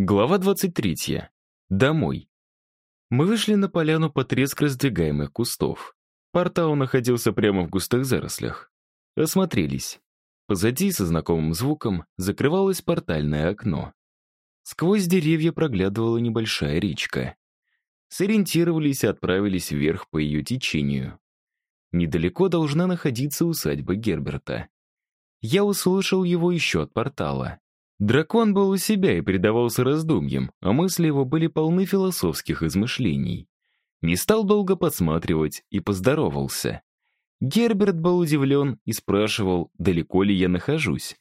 Глава 23. Домой. Мы вышли на поляну под треск раздвигаемых кустов. Портал находился прямо в густых зарослях. Осмотрелись. Позади, со знакомым звуком, закрывалось портальное окно. Сквозь деревья проглядывала небольшая речка. Сориентировались и отправились вверх по ее течению. Недалеко должна находиться усадьба Герберта. Я услышал его еще от портала. Дракон был у себя и предавался раздумьям, а мысли его были полны философских измышлений. Не стал долго подсматривать и поздоровался. Герберт был удивлен и спрашивал, далеко ли я нахожусь.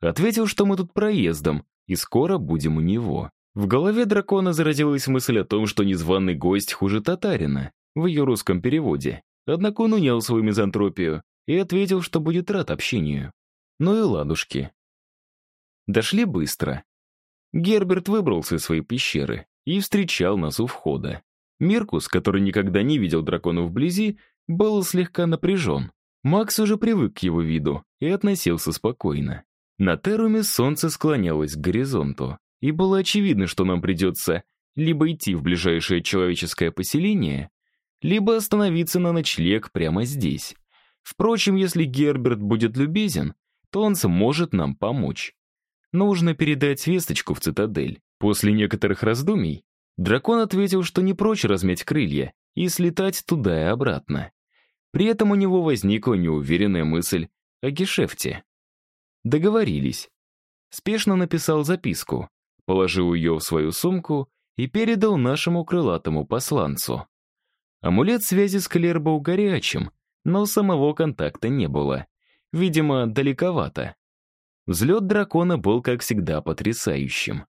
Ответил, что мы тут проездом, и скоро будем у него. В голове дракона зародилась мысль о том, что незваный гость хуже татарина, в ее русском переводе. Однако он унял свою мизантропию и ответил, что будет рад общению. Ну и ладушки. Дошли быстро. Герберт выбрался из своей пещеры и встречал нас у входа. Миркус, который никогда не видел дракона вблизи, был слегка напряжен. Макс уже привык к его виду и относился спокойно. На Теруме солнце склонялось к горизонту, и было очевидно, что нам придется либо идти в ближайшее человеческое поселение, либо остановиться на ночлег прямо здесь. Впрочем, если Герберт будет любезен, то он сможет нам помочь. Нужно передать весточку в цитадель. После некоторых раздумий дракон ответил, что не прочь размять крылья и слетать туда и обратно. При этом у него возникла неуверенная мысль о гешефте. Договорились. Спешно написал записку, положил ее в свою сумку и передал нашему крылатому посланцу. Амулет связи с Клер был горячим, но самого контакта не было. Видимо, далековато. Взлет дракона был, как всегда, потрясающим.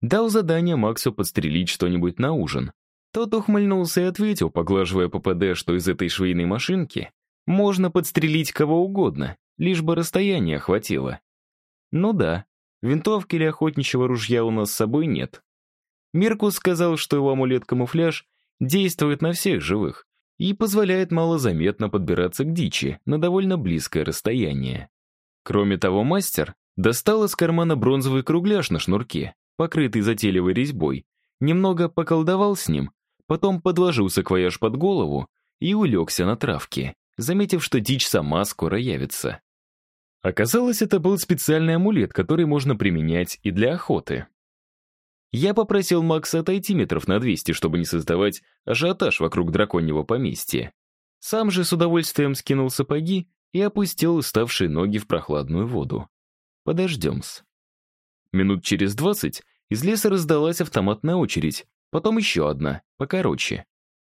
Дал задание Максу подстрелить что-нибудь на ужин. Тот ухмыльнулся и ответил, поглаживая ППД, что из этой швейной машинки можно подстрелить кого угодно, лишь бы расстояние хватило. Ну да, винтовки или охотничьего ружья у нас с собой нет. Миркус сказал, что его амулет-камуфляж действует на всех живых и позволяет малозаметно подбираться к дичи на довольно близкое расстояние. Кроме того, мастер достал из кармана бронзовый кругляш на шнурке, покрытый затейливой резьбой, немного поколдовал с ним, потом подложил саквояж под голову и улегся на травке, заметив, что дичь сама скоро явится. Оказалось, это был специальный амулет, который можно применять и для охоты. Я попросил Макса отойти метров на 200, чтобы не создавать ажиотаж вокруг драконьего поместья. Сам же с удовольствием скинул сапоги и опустил уставшие ноги в прохладную воду. Подождем-с. Минут через двадцать из леса раздалась автоматная очередь, потом еще одна, покороче.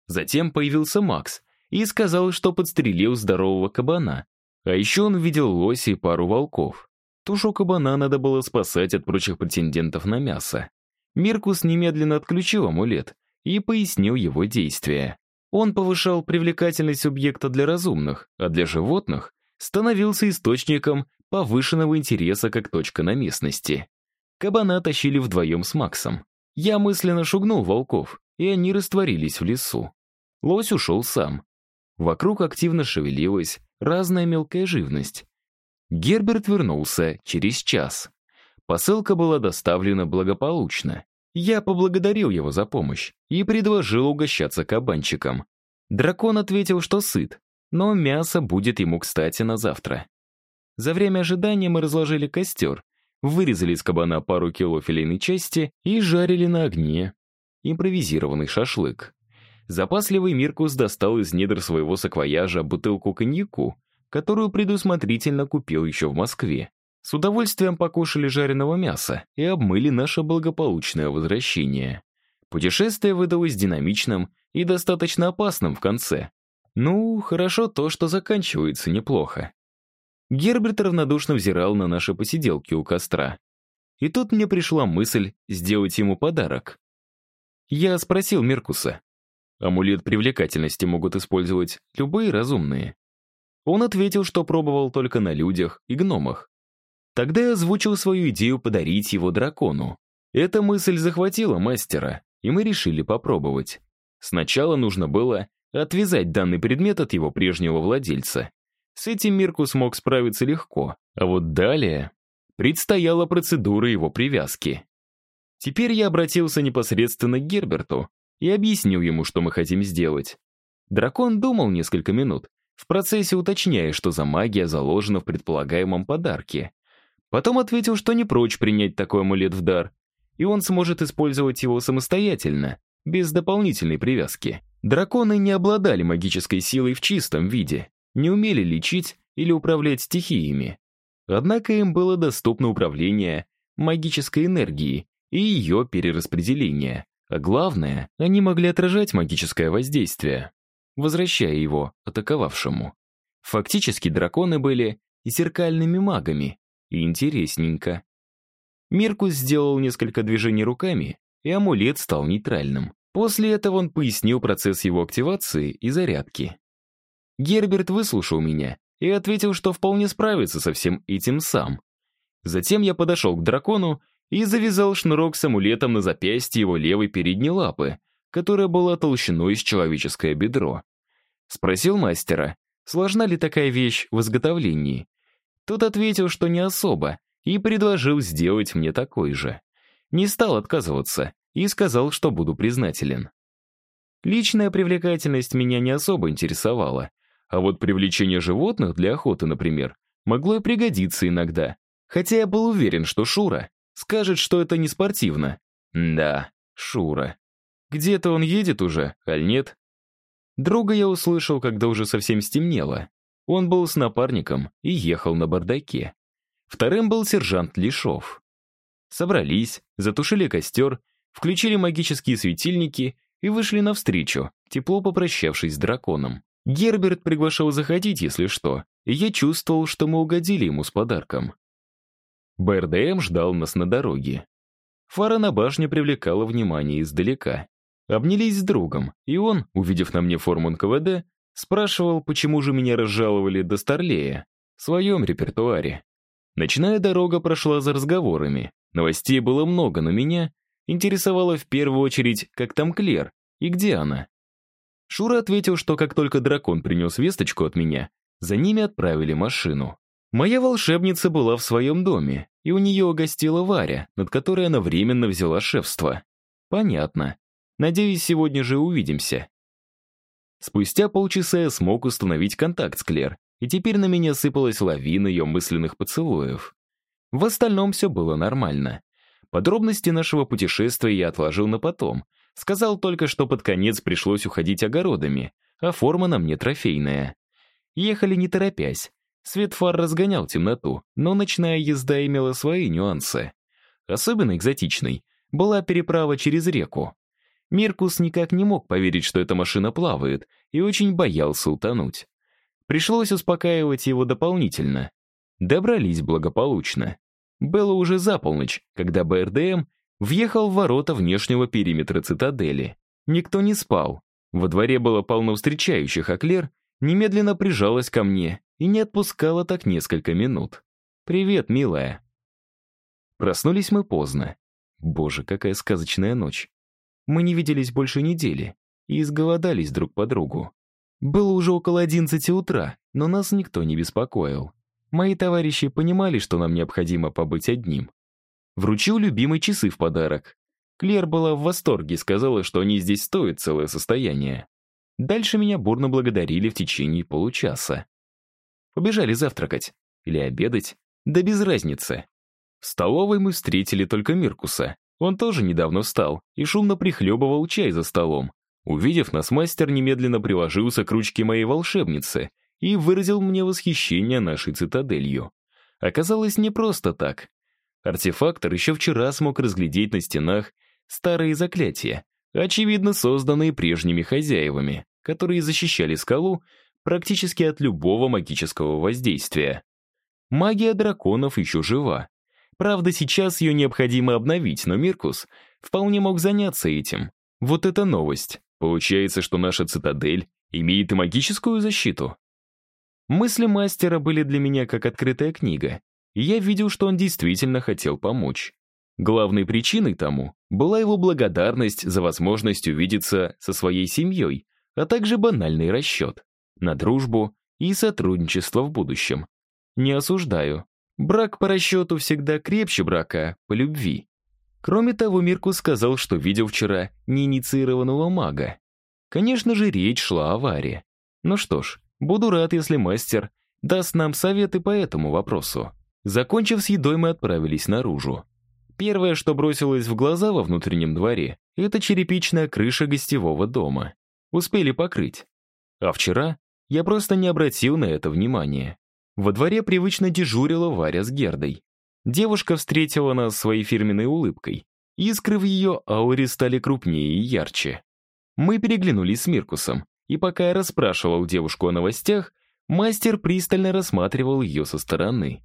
Затем появился Макс и сказал, что подстрелил здорового кабана. А еще он видел лося и пару волков. Тушу кабана надо было спасать от прочих претендентов на мясо. Миркус немедленно отключил амулет и пояснил его действия. Он повышал привлекательность объекта для разумных, а для животных становился источником повышенного интереса как точка на местности. Кабана тащили вдвоем с Максом. Я мысленно шугнул волков, и они растворились в лесу. Лось ушел сам. Вокруг активно шевелилась разная мелкая живность. Герберт вернулся через час. Посылка была доставлена благополучно. Я поблагодарил его за помощь и предложил угощаться кабанчиком. Дракон ответил, что сыт, но мясо будет ему кстати на завтра. За время ожидания мы разложили костер, вырезали из кабана пару кило филейной части и жарили на огне импровизированный шашлык. Запасливый Миркус достал из недр своего саквояжа бутылку коньяку, которую предусмотрительно купил еще в Москве. С удовольствием покушали жареного мяса и обмыли наше благополучное возвращение. Путешествие выдалось динамичным и достаточно опасным в конце. Ну, хорошо то, что заканчивается неплохо. Герберт равнодушно взирал на наши посиделки у костра. И тут мне пришла мысль сделать ему подарок. Я спросил Меркуса. Амулет привлекательности могут использовать любые разумные. Он ответил, что пробовал только на людях и гномах. Тогда я озвучил свою идею подарить его дракону. Эта мысль захватила мастера, и мы решили попробовать. Сначала нужно было отвязать данный предмет от его прежнего владельца. С этим Мирку смог справиться легко, а вот далее предстояла процедура его привязки. Теперь я обратился непосредственно к Герберту и объяснил ему, что мы хотим сделать. Дракон думал несколько минут, в процессе уточняя, что за магия заложена в предполагаемом подарке. Потом ответил, что не прочь принять такой амулет в дар, и он сможет использовать его самостоятельно, без дополнительной привязки. Драконы не обладали магической силой в чистом виде, не умели лечить или управлять стихиями. Однако им было доступно управление магической энергией и ее перераспределение. А главное, они могли отражать магическое воздействие, возвращая его атаковавшему. Фактически драконы были зеркальными магами, интересненько. Миркус сделал несколько движений руками, и амулет стал нейтральным. После этого он пояснил процесс его активации и зарядки. Герберт выслушал меня и ответил, что вполне справится со всем этим сам. Затем я подошел к дракону и завязал шнурок с амулетом на запястье его левой передней лапы, которая была толщиной с человеческое бедро. Спросил мастера, сложна ли такая вещь в изготовлении. Тот ответил, что не особо, и предложил сделать мне такой же. Не стал отказываться и сказал, что буду признателен. Личная привлекательность меня не особо интересовала, а вот привлечение животных для охоты, например, могло и пригодиться иногда. Хотя я был уверен, что Шура скажет, что это не спортивно. Да, Шура. Где-то он едет уже, аль нет? Друга я услышал, когда уже совсем стемнело. Он был с напарником и ехал на бардаке. Вторым был сержант Лишов. Собрались, затушили костер, включили магические светильники и вышли навстречу, тепло попрощавшись с драконом. Герберт приглашал заходить, если что, и я чувствовал, что мы угодили ему с подарком. БРДМ ждал нас на дороге. Фара на башне привлекала внимание издалека. Обнялись с другом, и он, увидев на мне форму НКВД, спрашивал, почему же меня разжаловали до Старлея, в своем репертуаре. Ночная дорога прошла за разговорами. Новостей было много, но меня интересовало в первую очередь, как там Клер и где она. Шура ответил, что как только дракон принес весточку от меня, за ними отправили машину. Моя волшебница была в своем доме, и у нее гостила Варя, над которой она временно взяла шефство. Понятно. Надеюсь, сегодня же увидимся. Спустя полчаса я смог установить контакт с Клер, и теперь на меня сыпалась лавина ее мысленных поцелуев. В остальном все было нормально. Подробности нашего путешествия я отложил на потом. Сказал только, что под конец пришлось уходить огородами, а форма на мне трофейная. Ехали не торопясь. Свет фар разгонял темноту, но ночная езда имела свои нюансы. Особенно экзотичной была переправа через реку. Миркус никак не мог поверить, что эта машина плавает, и очень боялся утонуть. Пришлось успокаивать его дополнительно. Добрались благополучно. Было уже за полночь, когда БРДМ въехал в ворота внешнего периметра цитадели. Никто не спал. Во дворе было полно встречающих, а Клер немедленно прижалась ко мне и не отпускала так несколько минут. «Привет, милая». Проснулись мы поздно. Боже, какая сказочная ночь. Мы не виделись больше недели и изголодались друг по другу. Было уже около одиннадцати утра, но нас никто не беспокоил. Мои товарищи понимали, что нам необходимо побыть одним. Вручил любимые часы в подарок. Клер была в восторге, сказала, что они здесь стоят целое состояние. Дальше меня бурно благодарили в течение получаса. Побежали завтракать. Или обедать. Да без разницы. В столовой мы встретили только Миркуса. Он тоже недавно встал и шумно прихлебывал чай за столом. Увидев нас, мастер немедленно приложился к ручке моей волшебницы и выразил мне восхищение нашей цитаделью. Оказалось, не просто так. Артефактор еще вчера смог разглядеть на стенах старые заклятия, очевидно созданные прежними хозяевами, которые защищали скалу практически от любого магического воздействия. Магия драконов еще жива. Правда, сейчас ее необходимо обновить, но Миркус вполне мог заняться этим. Вот это новость. Получается, что наша цитадель имеет и магическую защиту. Мысли мастера были для меня как открытая книга, и я видел, что он действительно хотел помочь. Главной причиной тому была его благодарность за возможность увидеться со своей семьей, а также банальный расчет на дружбу и сотрудничество в будущем. Не осуждаю. Брак по расчету всегда крепче брака по любви. Кроме того, Миркус сказал, что видел вчера неинициированного мага. Конечно же, речь шла о Варе. Ну что ж, буду рад, если мастер даст нам советы по этому вопросу. Закончив с едой, мы отправились наружу. Первое, что бросилось в глаза во внутреннем дворе, это черепичная крыша гостевого дома. Успели покрыть. А вчера я просто не обратил на это внимания. Во дворе привычно дежурила Варя с Гердой. Девушка встретила нас своей фирменной улыбкой. Искры в ее ауре стали крупнее и ярче. Мы переглянулись с Миркусом, и пока я расспрашивал девушку о новостях, мастер пристально рассматривал ее со стороны.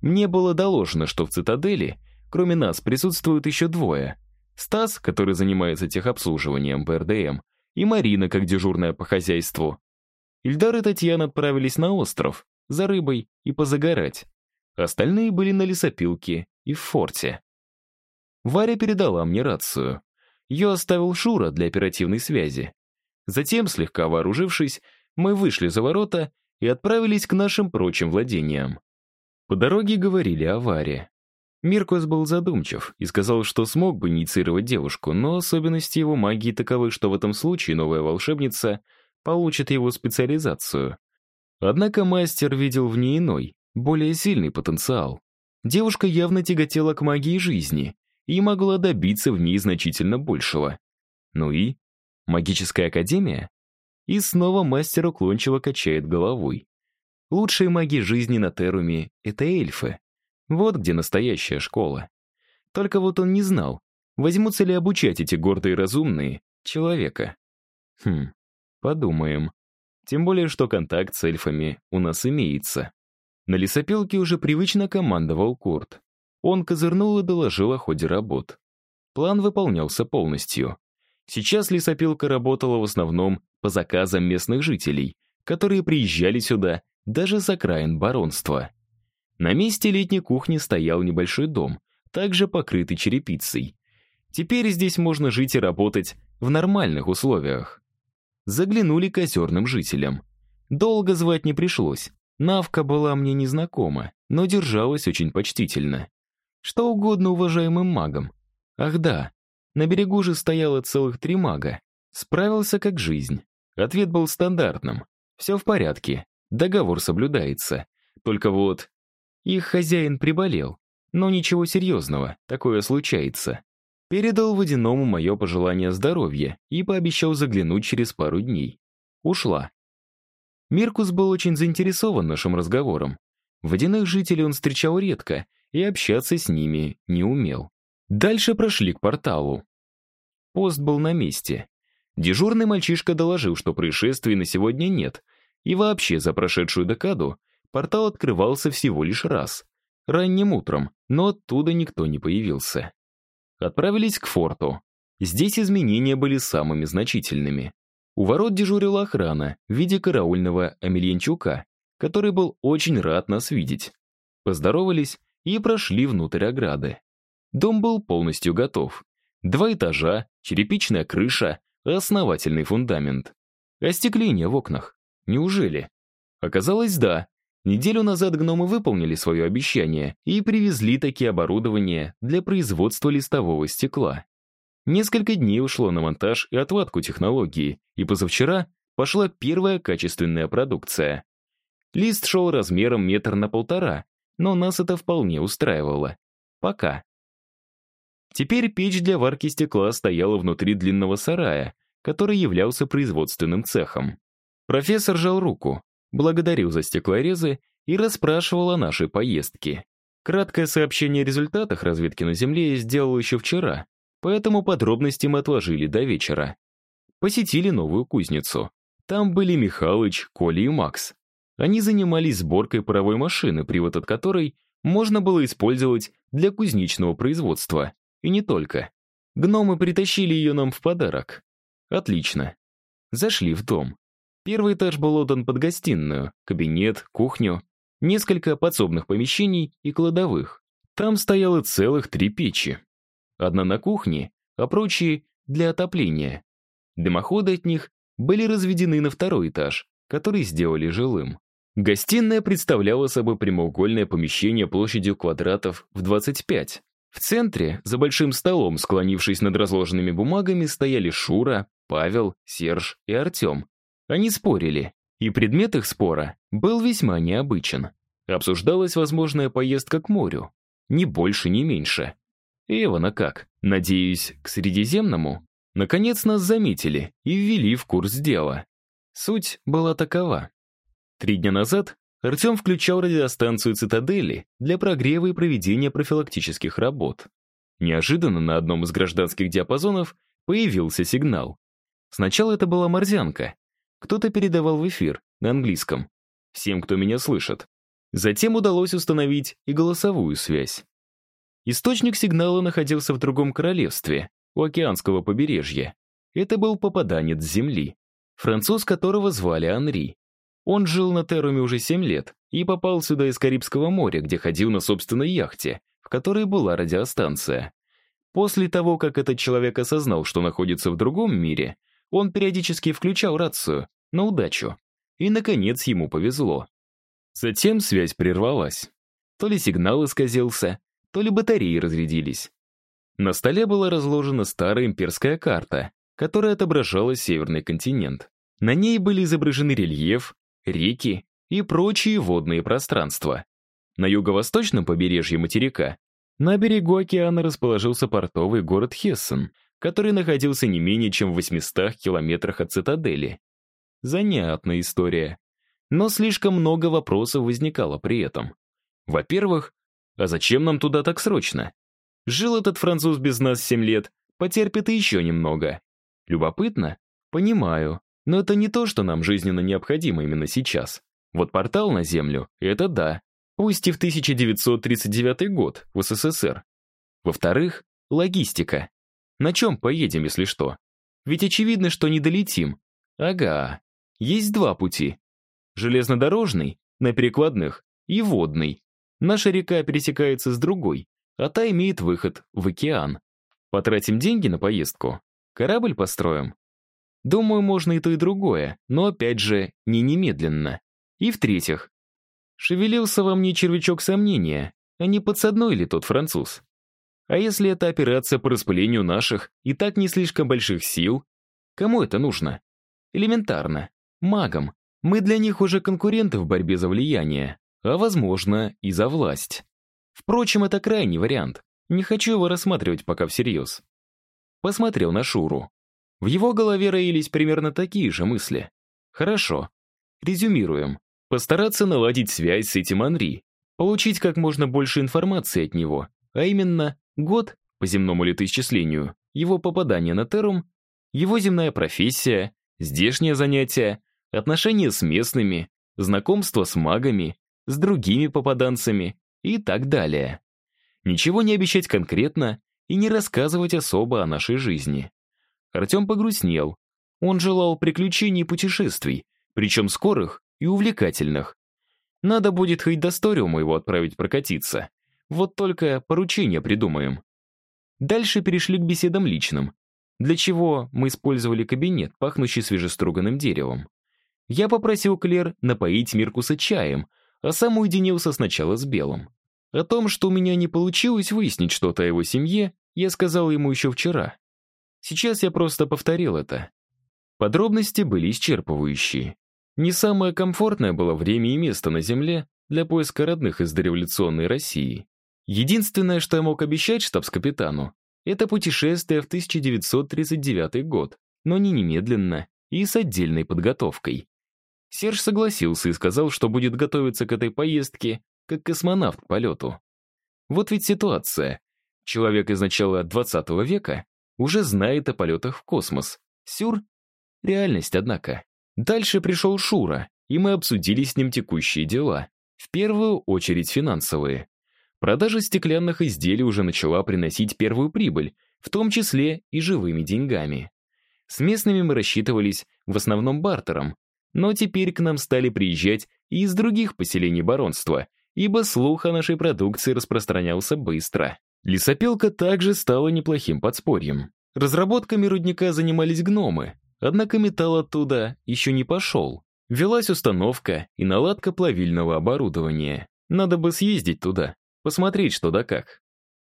Мне было доложено, что в цитадели, кроме нас, присутствуют еще двое. Стас, который занимается техобслуживанием по РДМ, и Марина, как дежурная по хозяйству. Ильдар и Татьяна отправились на остров, за рыбой и позагорать. Остальные были на лесопилке и в форте. Варя передала мне рацию. Ее оставил Шура для оперативной связи. Затем, слегка вооружившись, мы вышли за ворота и отправились к нашим прочим владениям. По дороге говорили о Варе. Миркос был задумчив и сказал, что смог бы инициировать девушку, но особенности его магии таковы, что в этом случае новая волшебница получит его специализацию. Однако мастер видел в ней иной, более сильный потенциал. Девушка явно тяготела к магии жизни и могла добиться в ней значительно большего. Ну и? Магическая академия? И снова мастер уклончиво качает головой. Лучшие маги жизни на Теруме — это эльфы. Вот где настоящая школа. Только вот он не знал, возьмутся ли обучать эти гордые разумные человека. Хм, подумаем. Тем более, что контакт с эльфами у нас имеется. На лесопилке уже привычно командовал Курт. Он козырнул и доложил о ходе работ. План выполнялся полностью. Сейчас лесопилка работала в основном по заказам местных жителей, которые приезжали сюда даже с окраин баронства. На месте летней кухни стоял небольшой дом, также покрытый черепицей. Теперь здесь можно жить и работать в нормальных условиях. Заглянули к озерным жителям. Долго звать не пришлось. Навка была мне незнакома, но держалась очень почтительно. Что угодно уважаемым магам. Ах да, на берегу же стояло целых три мага. Справился как жизнь. Ответ был стандартным. Все в порядке, Договор соблюдается. Только вот... Их хозяин приболел. Но ничего серьезного, такое случается. Передал водяному мое пожелание здоровья и пообещал заглянуть через пару дней. Ушла. Миркус был очень заинтересован нашим разговором. Водяных жителей он встречал редко и общаться с ними не умел. Дальше прошли к порталу. Пост был на месте. Дежурный мальчишка доложил, что происшествий на сегодня нет, и вообще за прошедшую декаду портал открывался всего лишь раз. Ранним утром, но оттуда никто не появился. Отправились к форту. Здесь изменения были самыми значительными. У ворот дежурила охрана в виде караульного Амельянчука, который был очень рад нас видеть. Поздоровались и прошли внутрь ограды. Дом был полностью готов. Два этажа, черепичная крыша, основательный фундамент. Остекление в окнах. Неужели? Оказалось, да. Неделю назад гномы выполнили свое обещание и привезли такие оборудование для производства листового стекла. Несколько дней ушло на монтаж и отвадку технологии, и позавчера пошла первая качественная продукция. Лист шел размером метр на полтора, но нас это вполне устраивало. Пока. Теперь печь для варки стекла стояла внутри длинного сарая, который являлся производственным цехом. Профессор жал руку, благодарил за стеклорезы и расспрашивал о нашей поездке. Краткое сообщение о результатах разведки на Земле я сделал еще вчера, поэтому подробности мы отложили до вечера. Посетили новую кузницу. Там были Михалыч, Коля и Макс. Они занимались сборкой паровой машины, привод от которой можно было использовать для кузнечного производства. И не только. Гномы притащили ее нам в подарок. Отлично. Зашли в дом. Первый этаж был отдан под гостиную, кабинет, кухню, несколько подсобных помещений и кладовых. Там стояло целых три печи. Одна на кухне, а прочие — для отопления. Дымоходы от них были разведены на второй этаж, который сделали жилым. Гостиная представляла собой прямоугольное помещение площадью квадратов в 25. В центре, за большим столом, склонившись над разложенными бумагами, стояли Шура, Павел, Серж и Артем. Они спорили, и предмет их спора был весьма необычен. Обсуждалась возможная поездка к морю. Ни больше, ни меньше. Эвана как? Надеюсь, к Средиземному? Наконец нас заметили и ввели в курс дела. Суть была такова. Три дня назад Артем включал радиостанцию «Цитадели» для прогрева и проведения профилактических работ. Неожиданно на одном из гражданских диапазонов появился сигнал. Сначала это была морзянка. Кто-то передавал в эфир, на английском. Всем, кто меня слышит. Затем удалось установить и голосовую связь. Источник сигнала находился в другом королевстве, у океанского побережья. Это был попаданец Земли, француз которого звали Анри. Он жил на Теруме уже 7 лет и попал сюда из Карибского моря, где ходил на собственной яхте, в которой была радиостанция. После того, как этот человек осознал, что находится в другом мире, он периодически включал рацию, на удачу. И, наконец, ему повезло. Затем связь прервалась. То ли сигнал исказился, то ли батареи разрядились. На столе была разложена старая имперская карта, которая отображала северный континент. На ней были изображены рельеф, реки и прочие водные пространства. На юго-восточном побережье материка на берегу океана расположился портовый город Хессен, который находился не менее чем в 800 километрах от цитадели. Занятная история. Но слишком много вопросов возникало при этом. Во-первых, а зачем нам туда так срочно? Жил этот француз без нас 7 лет, потерпит и еще немного. Любопытно? Понимаю. Но это не то, что нам жизненно необходимо именно сейчас. Вот портал на Землю — это да. Пусть и в 1939 год, в СССР. Во-вторых, логистика. На чем поедем, если что? Ведь очевидно, что не долетим. Ага. Есть два пути. Железнодорожный, на перекладных, и водный. Наша река пересекается с другой, а та имеет выход в океан. Потратим деньги на поездку? Корабль построим? Думаю, можно и то, и другое, но опять же, не немедленно. И в-третьих, шевелился во мне червячок сомнения, а не подсадной ли тот француз? А если это операция по распылению наших и так не слишком больших сил? Кому это нужно? Элементарно. Магам. Мы для них уже конкуренты в борьбе за влияние, а, возможно, и за власть. Впрочем, это крайний вариант. Не хочу его рассматривать пока всерьез. Посмотрел на Шуру. В его голове роились примерно такие же мысли. Хорошо. Резюмируем. Постараться наладить связь с этим Анри, получить как можно больше информации от него, а именно год, по земному летоисчислению, его попадание на Терум, его земная профессия, здешнее занятие, отношения с местными, знакомство с магами, с другими попаданцами и так далее. Ничего не обещать конкретно и не рассказывать особо о нашей жизни. Артем погрустнел. Он желал приключений и путешествий, причем скорых и увлекательных. Надо будет хоть до Сториума его отправить прокатиться. Вот только поручение придумаем. Дальше перешли к беседам личным, для чего мы использовали кабинет, пахнущий свежеструганным деревом. Я попросил Клер напоить Миркуса чаем, а сам уединился сначала с Белым. О том, что у меня не получилось выяснить что-то о его семье, я сказал ему еще вчера. Сейчас я просто повторил это. Подробности были исчерпывающие. Не самое комфортное было время и место на Земле для поиска родных из дореволюционной России. Единственное, что я мог обещать штабс-капитану, это путешествие в 1939 год, но не немедленно и с отдельной подготовкой. Серж согласился и сказал, что будет готовиться к этой поездке как космонавт к полету. Вот ведь ситуация. Человек из начала 20 века уже знает о полетах в космос. Сюр? Реальность, однако. Дальше пришел Шура, и мы обсудили с ним текущие дела. В первую очередь финансовые. Продажа стеклянных изделий уже начала приносить первую прибыль, в том числе и живыми деньгами. С местными мы рассчитывались в основном бартером, но теперь к нам стали приезжать и из других поселений баронства, ибо слух о нашей продукции распространялся быстро. Лесопилка также стала неплохим подспорьем. Разработками рудника занимались гномы, однако металл оттуда еще не пошел. Велась установка и наладка плавильного оборудования. Надо бы съездить туда, посмотреть что да как.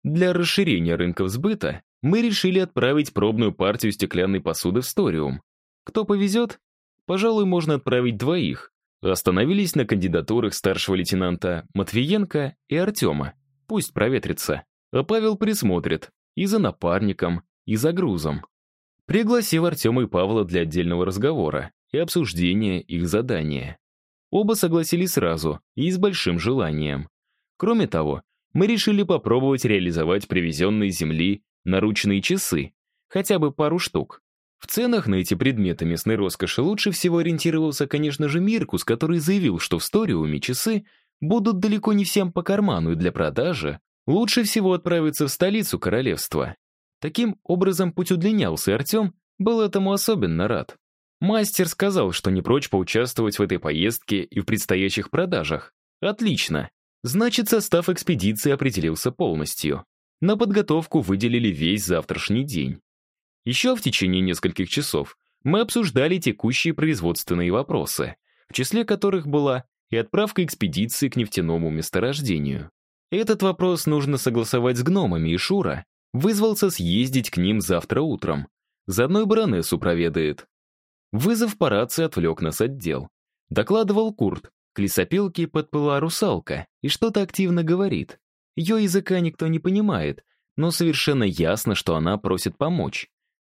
Для расширения рынков сбыта мы решили отправить пробную партию стеклянной посуды в Сториум. Кто повезет? Пожалуй, можно отправить двоих. Остановились на кандидатурах старшего лейтенанта Матвиенко и Артема. Пусть проветрится. А Павел присмотрит. И за напарником, и за грузом. Пригласив Артема и Павла для отдельного разговора и обсуждения их задания. Оба согласились сразу и с большим желанием. Кроме того, мы решили попробовать реализовать привезенные с земли наручные часы, хотя бы пару штук. В ценах на эти предметы местной роскоши лучше всего ориентировался, конечно же, Миркус, который заявил, что в Сториуме часы будут далеко не всем по карману и для продажи лучше всего отправиться в столицу королевства. Таким образом, путь удлинялся, и Артем был этому особенно рад. Мастер сказал, что не прочь поучаствовать в этой поездке и в предстоящих продажах. Отлично. Значит, состав экспедиции определился полностью. На подготовку выделили весь завтрашний день. Еще в течение нескольких часов мы обсуждали текущие производственные вопросы, в числе которых была и отправка экспедиции к нефтяному месторождению. Этот вопрос нужно согласовать с гномами, и Шура вызвался съездить к ним завтра утром. Заодно и баронессу проведает. Вызов по рации отвлек нас от дел. Докладывал Курт. К лесопилке подплыла русалка и что-то активно говорит. Ее языка никто не понимает, но совершенно ясно, что она просит помочь.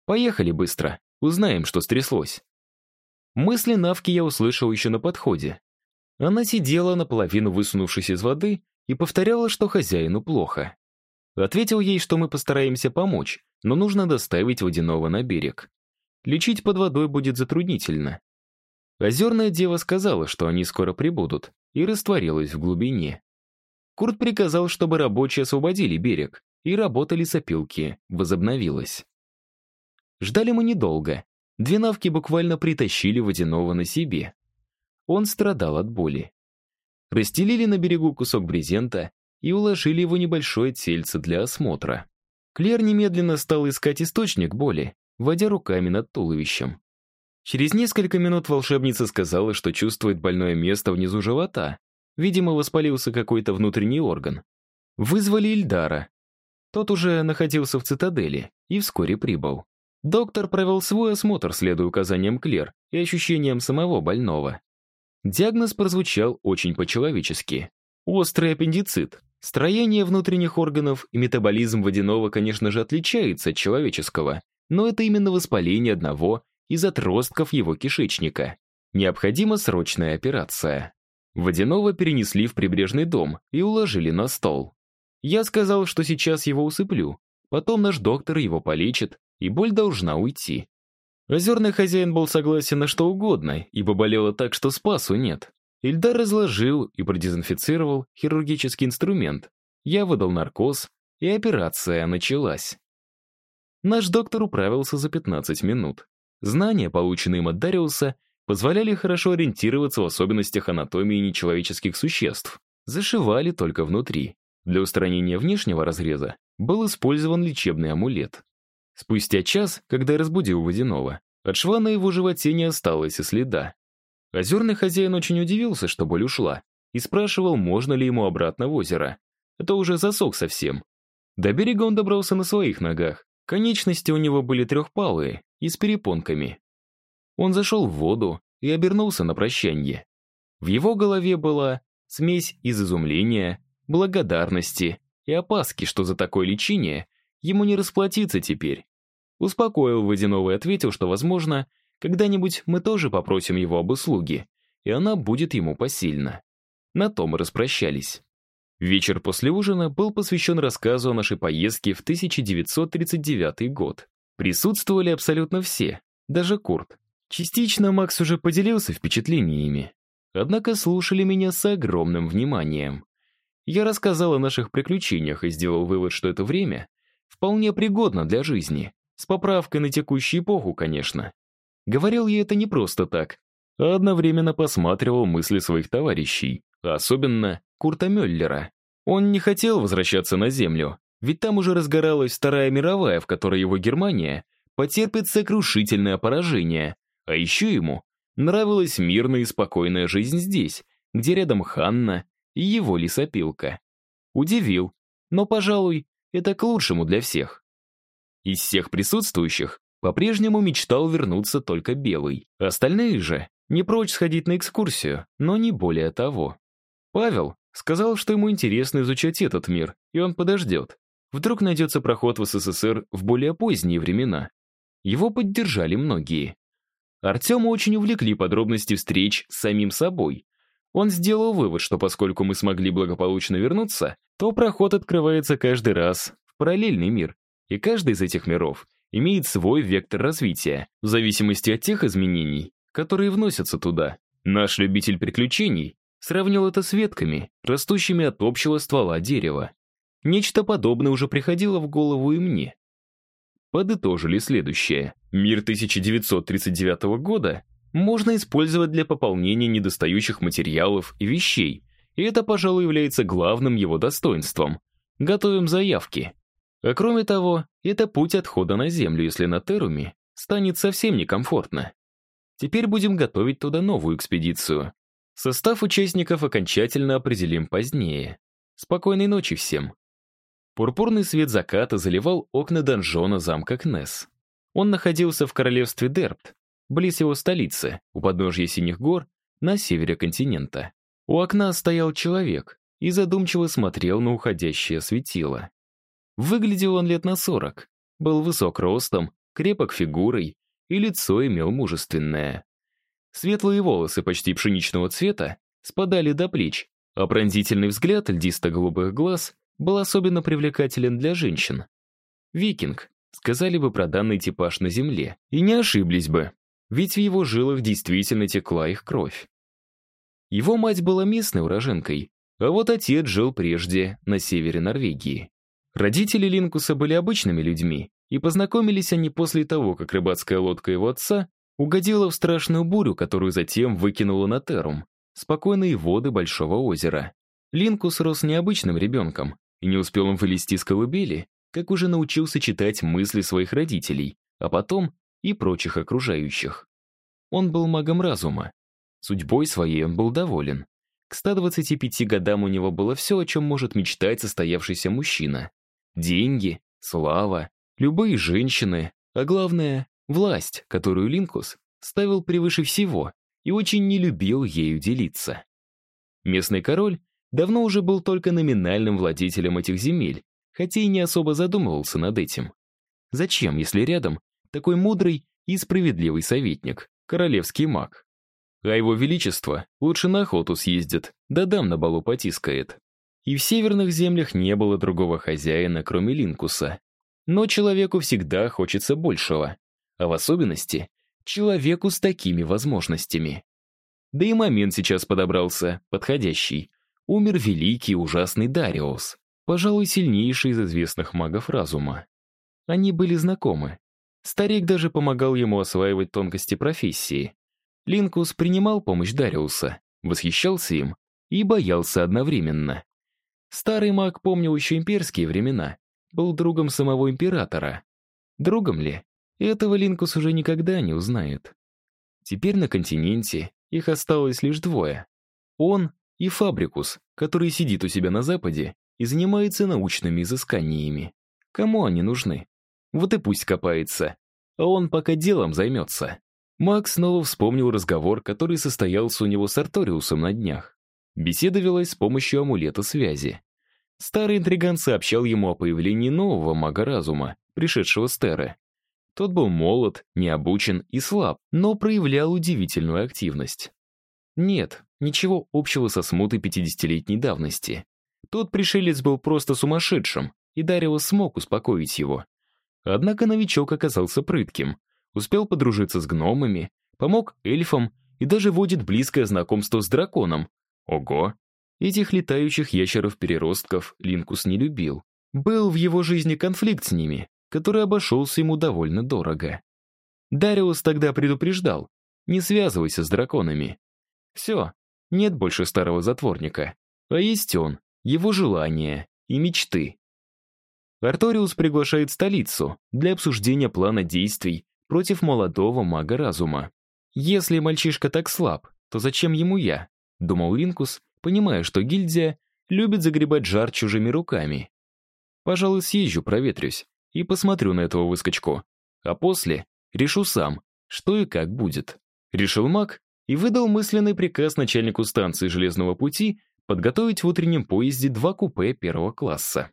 Поехали быстро, узнаем, что стряслось. Мысли Навки я услышал еще на подходе. Она сидела, наполовину высунувшись из воды, и повторяла, что хозяину плохо. Ответил ей, что мы постараемся помочь, но нужно доставить водяного на берег. Лечить под водой будет затруднительно. Озерная дева сказала, что они скоро прибудут, и растворилась в глубине. Курт приказал, чтобы рабочие освободили берег, и работа лесопилки возобновилась. Ждали мы недолго. Две навки буквально притащили водяного на себе. Он страдал от боли. Расстелили на берегу кусок брезента и уложили его небольшое тельце для осмотра. Клер немедленно стал искать источник боли, водя руками над туловищем. Через несколько минут волшебница сказала, что чувствует больное место внизу живота. Видимо, воспалился какой-то внутренний орган. Вызвали Ильдара. Тот уже находился в цитадели и вскоре прибыл. Доктор провел свой осмотр, следуя указаниям Клер и ощущениям самого больного. Диагноз прозвучал очень по-человечески. Острый аппендицит. Строение внутренних органов и метаболизм водяного, конечно же, отличается от человеческого, но это именно воспаление одного из отростков его кишечника. Необходима срочная операция. Водяного перенесли в прибрежный дом и уложили на стол. Я сказал, что сейчас его усыплю, потом наш доктор его полечит, и боль должна уйти. Озерный хозяин был согласен на что угодно, ибо болело так, что спасу нет. Ильдар разложил и продезинфицировал хирургический инструмент. Я выдал наркоз, и операция началась. Наш доктор управился за 15 минут. Знания, полученные им от Дариуса, позволяли хорошо ориентироваться в особенностях анатомии нечеловеческих существ. Зашивали только внутри. Для устранения внешнего разреза был использован лечебный амулет. Спустя час, когда я разбудил водяного, от шва на его животе не осталось и следа. Озерный хозяин очень удивился, что боль ушла, и спрашивал, можно ли ему обратно в озеро. Это уже засох совсем. До берега он добрался на своих ногах. Конечности у него были трехпалые, и с перепонками. Он зашел в воду и обернулся на прощанье. В его голове была смесь из изумления, благодарности и опаски, что за такое лечение ему не расплатиться теперь. Успокоил Водянова и ответил, что, возможно, когда-нибудь мы тоже попросим его об услуге, и она будет ему посильна. На том и распрощались. Вечер после ужина был посвящен рассказу о нашей поездке в 1939 год. Присутствовали абсолютно все, даже Курт. Частично Макс уже поделился впечатлениями. Однако слушали меня с огромным вниманием. Я рассказал о наших приключениях и сделал вывод, что это время вполне пригодно для жизни, с поправкой на текущую эпоху, конечно. Говорил я это не просто так, а одновременно посматривал мысли своих товарищей, особенно Курта Мюллера. Он не хотел возвращаться на Землю, ведь там уже разгоралась Вторая мировая, в которой его Германия потерпит сокрушительное поражение. А еще ему нравилась мирная и спокойная жизнь здесь, где рядом Ханна и его лесопилка. Удивил, но, пожалуй, это к лучшему для всех. Из всех присутствующих по-прежнему мечтал вернуться только Белый. Остальные же не прочь сходить на экскурсию, но не более того. Павел сказал, что ему интересно изучать этот мир, и он подождет. Вдруг найдется проход в СССР в более поздние времена. Его поддержали многие. Артема очень увлекли подробности встреч с самим собой. Он сделал вывод, что поскольку мы смогли благополучно вернуться, то проход открывается каждый раз в параллельный мир, и каждый из этих миров имеет свой вектор развития, в зависимости от тех изменений, которые вносятся туда. Наш любитель приключений сравнил это с ветками, растущими от общего ствола дерева. Нечто подобное уже приходило в голову и мне. Подытожили следующее. Мир 1939 года можно использовать для пополнения недостающих материалов и вещей, и это, пожалуй, является главным его достоинством. Готовим заявки. А кроме того, это путь отхода на Землю, если на Теруме станет совсем некомфортно. Теперь будем готовить туда новую экспедицию. Состав участников окончательно определим позднее. Спокойной ночи всем. Пурпурный свет заката заливал окна донжона замка Кнесс. Он находился в королевстве Дерпт, близ его столицы, у подножья Синих гор, на севере континента. У окна стоял человек и задумчиво смотрел на уходящее светило. Выглядел он лет на сорок, был высок ростом, крепок фигурой и лицо имел мужественное. Светлые волосы почти пшеничного цвета спадали до плеч, а пронзительный взгляд льдисто-голубых глаз был особенно привлекателен для женщин. Викинг, сказали бы про данный типаж на земле, и не ошиблись бы, ведь в его жилах действительно текла их кровь. Его мать была местной уроженкой, а вот отец жил прежде на севере Норвегии. Родители Линкуса были обычными людьми, и познакомились они после того, как рыбацкая лодка его отца угодила в страшную бурю, которую затем выкинула на Терум, спокойные воды Большого озера. Линкус рос необычным ребенком, и не успел он вылезти из колыбели, как уже научился читать мысли своих родителей, а потом и прочих окружающих. Он был магом разума. Судьбой своей он был доволен. К 125 годам у него было все, о чем может мечтать состоявшийся мужчина. Деньги, слава, любые женщины, а главное — власть, которую Линкус ставил превыше всего и очень не любил ею делиться. Местный король давно уже был только номинальным владетелем этих земель, хотя и не особо задумывался над этим. Зачем, если рядом такой мудрый и справедливый советник, королевский маг? А его величество лучше на охоту съездит, да дам на балу потискает. И в северных землях не было другого хозяина, кроме Линкуса. Но человеку всегда хочется большего, а в особенности человеку с такими возможностями. Да и момент сейчас подобрался, подходящий. Умер великий ужасный Дариус, пожалуй, сильнейший из известных магов разума. Они были знакомы. Старик даже помогал ему осваивать тонкости профессии. Линкус принимал помощь Дариуса, восхищался им и боялся одновременно. Старый маг помнил еще имперские времена, был другом самого императора. Другом ли? Этого Линкус уже никогда не узнает. Теперь на континенте их осталось лишь двое. Он и Фабрикус, который сидит у себя на Западе и занимается научными изысканиями. Кому они нужны? Вот и пусть копается. А он пока делом займется. Макс снова вспомнил разговор, который состоялся у него с Арториусом на днях. Беседа велась с помощью амулета связи. Старый интриган сообщал ему о появлении нового мага разума, пришедшего с Терры. Тот был молод, необучен и слаб, но проявлял удивительную активность. Нет, ничего общего со смутой 50-летней давности. Тот пришелец был просто сумасшедшим, и Дарио смог успокоить его. Однако новичок оказался прытким, успел подружиться с гномами, помог эльфам и даже водит близкое знакомство с драконом. Ого! Этих летающих ящеров-переростков Линкус не любил. Был в его жизни конфликт с ними, который обошелся ему довольно дорого. Дариус тогда предупреждал, не связывайся с драконами. Все, нет больше старого затворника, а есть он, его желания и мечты. Арториус приглашает столицу для обсуждения плана действий против молодого мага разума. «Если мальчишка так слаб, то зачем ему я?» — думал Линкус, понимая, что гильдия любит загребать жар чужими руками. Пожалуй, съезжу, проветрюсь и посмотрю на этого выскочку. А после решу сам, что и как будет. Решил маг и выдал мысленный приказ начальнику станции железного пути подготовить в утреннем поезде два купе первого класса.